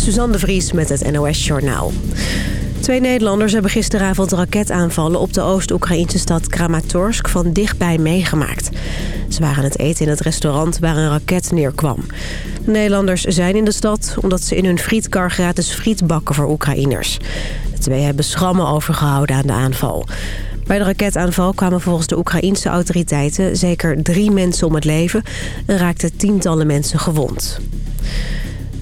Suzanne de Vries met het NOS Journaal. Twee Nederlanders hebben gisteravond raketaanvallen op de Oost-Oekraïnse stad Kramatorsk van dichtbij meegemaakt. Ze waren het eten in het restaurant waar een raket neerkwam. De Nederlanders zijn in de stad omdat ze in hun frietkar gratis friet bakken voor Oekraïners. De twee hebben schrammen overgehouden aan de aanval. Bij de raketaanval kwamen volgens de Oekraïense autoriteiten zeker drie mensen om het leven en raakten tientallen mensen gewond.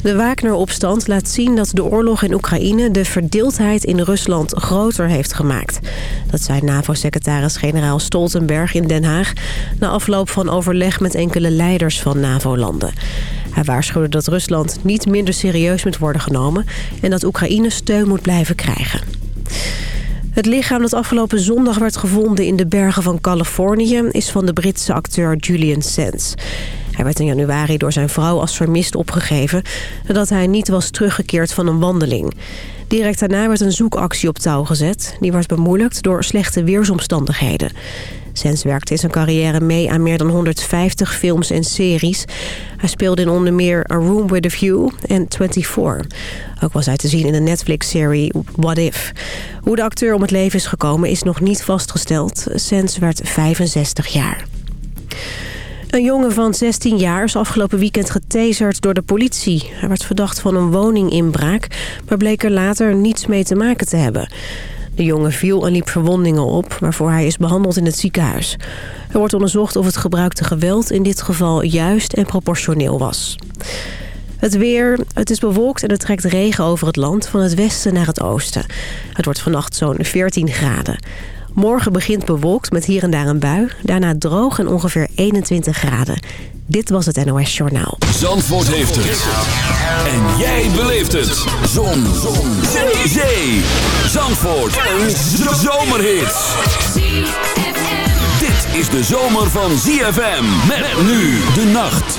De Wagner-opstand laat zien dat de oorlog in Oekraïne de verdeeldheid in Rusland groter heeft gemaakt. Dat zei NAVO-secretaris-generaal Stoltenberg in Den Haag... na afloop van overleg met enkele leiders van NAVO-landen. Hij waarschuwde dat Rusland niet minder serieus moet worden genomen... en dat Oekraïne steun moet blijven krijgen. Het lichaam dat afgelopen zondag werd gevonden in de bergen van Californië... is van de Britse acteur Julian Sands. Hij werd in januari door zijn vrouw als vermist opgegeven... nadat hij niet was teruggekeerd van een wandeling. Direct daarna werd een zoekactie op touw gezet. Die werd bemoeilijkt door slechte weersomstandigheden. Sens werkte in zijn carrière mee aan meer dan 150 films en series. Hij speelde in onder meer A Room with a View en 24. Ook was hij te zien in de Netflix-serie What If. Hoe de acteur om het leven is gekomen is nog niet vastgesteld. Sens werd 65 jaar. Een jongen van 16 jaar is afgelopen weekend getaserd door de politie. Hij werd verdacht van een woninginbraak, maar bleek er later niets mee te maken te hebben. De jongen viel en liep verwondingen op, waarvoor hij is behandeld in het ziekenhuis. Er wordt onderzocht of het gebruikte geweld in dit geval juist en proportioneel was. Het weer, het is bewolkt en het trekt regen over het land van het westen naar het oosten. Het wordt vannacht zo'n 14 graden. Morgen begint bewolkt met hier en daar een bui. Daarna droog en ongeveer 21 graden. Dit was het NOS Journaal. Zandvoort heeft het. En jij beleeft het. Zon. Zon. Zee. Zee. Zandvoort. Een zomerhit. Dit is de zomer van ZFM. Met nu de nacht.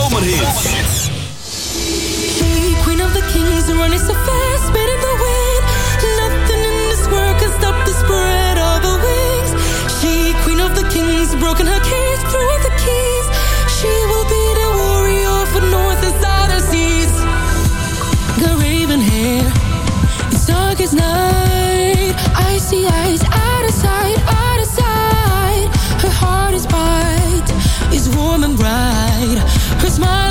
Smile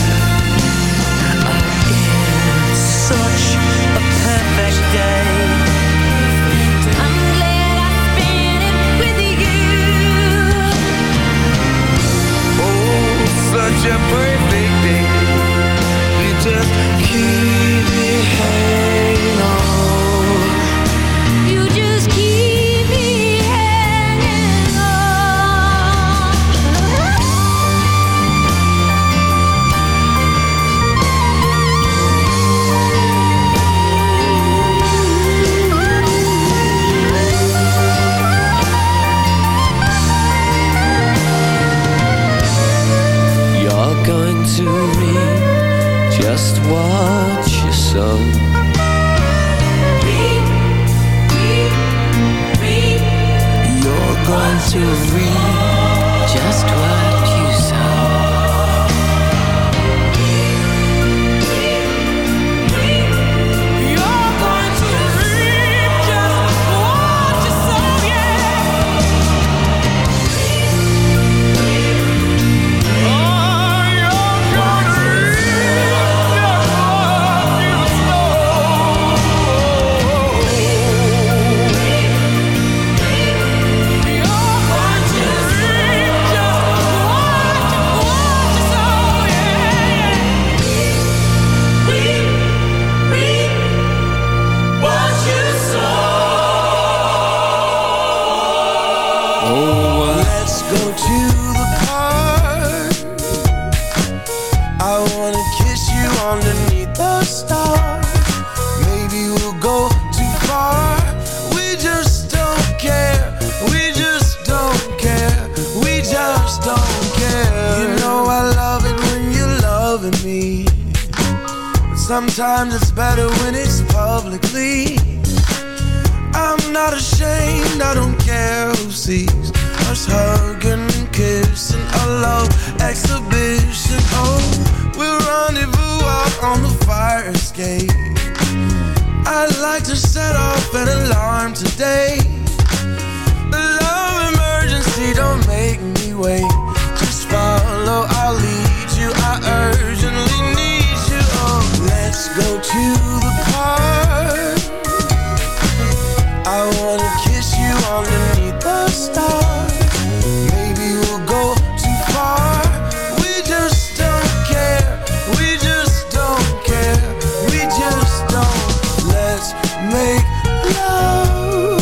We don't care. You know I love it when you're loving me. But sometimes it's better when it's publicly. I'm not ashamed, I don't care who sees us hugging and kissing a love exhibition. Oh, we'll rendezvous out on the fire escape. I'd like to set off an alarm today. I'll lead you. I urgently need you. Oh, let's go to the park. I wanna kiss you underneath the stars. Maybe we'll go too far. We just don't care. We just don't care. We just don't. Let's make love.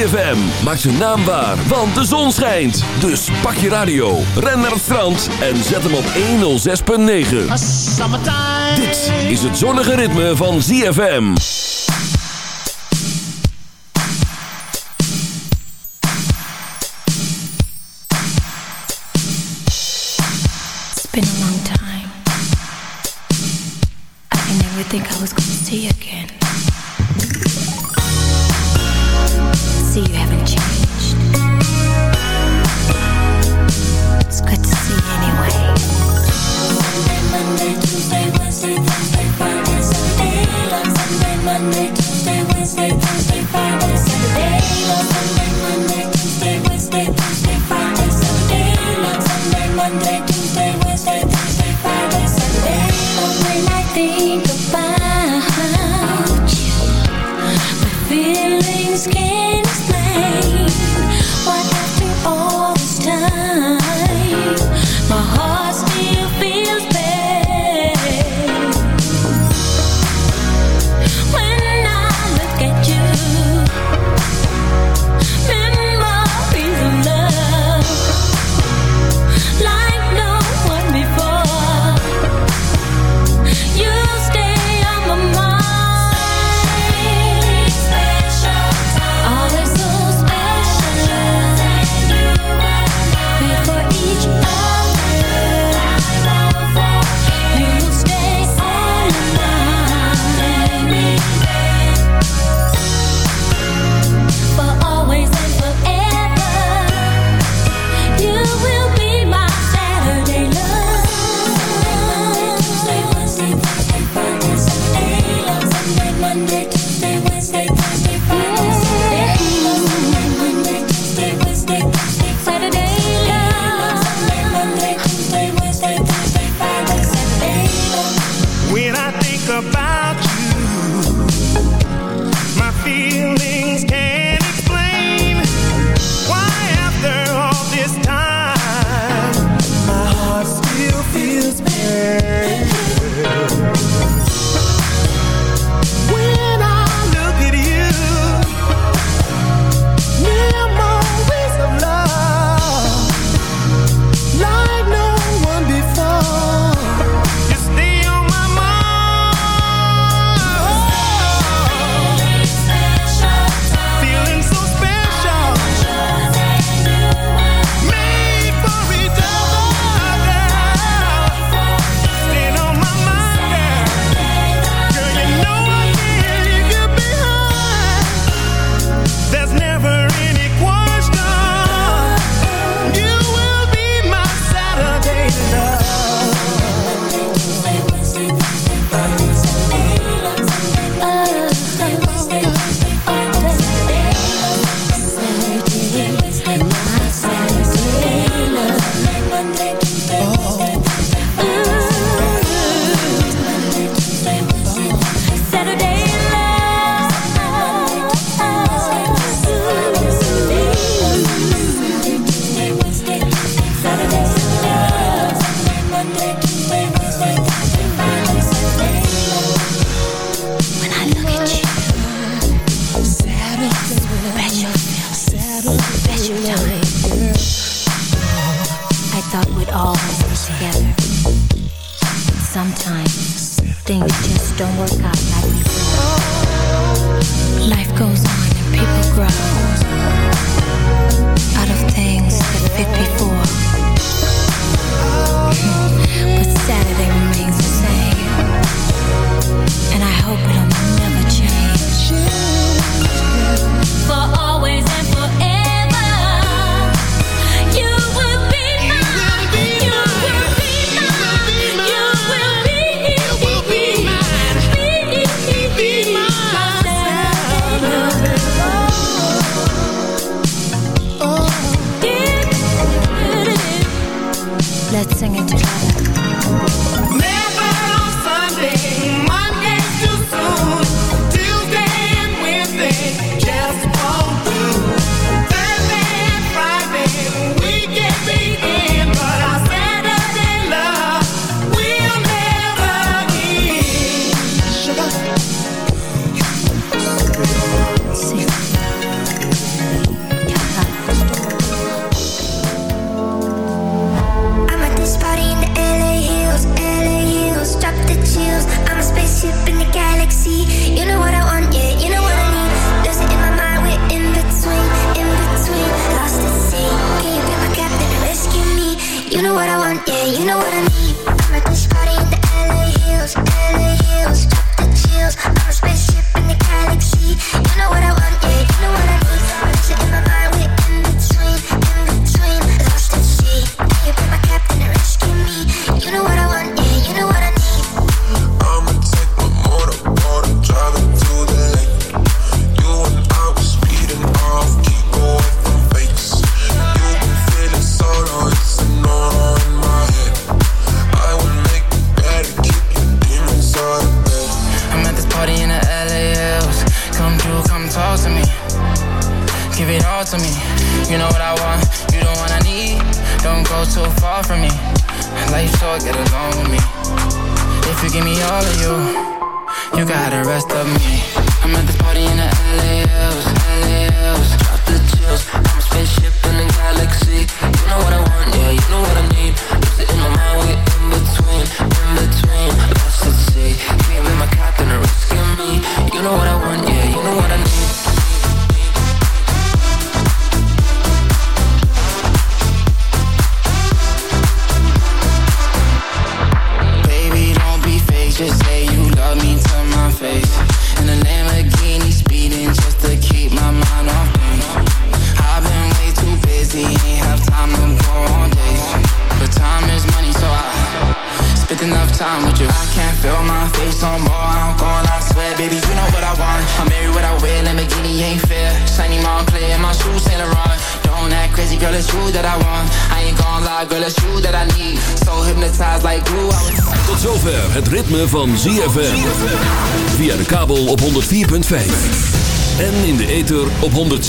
ZFM maakt zijn naam waar, want de zon schijnt. Dus pak je radio, ren naar het strand en zet hem op 106.9. Dit is het zonnige ritme van ZFM. Long time. I never think I was gonna see you again. workout.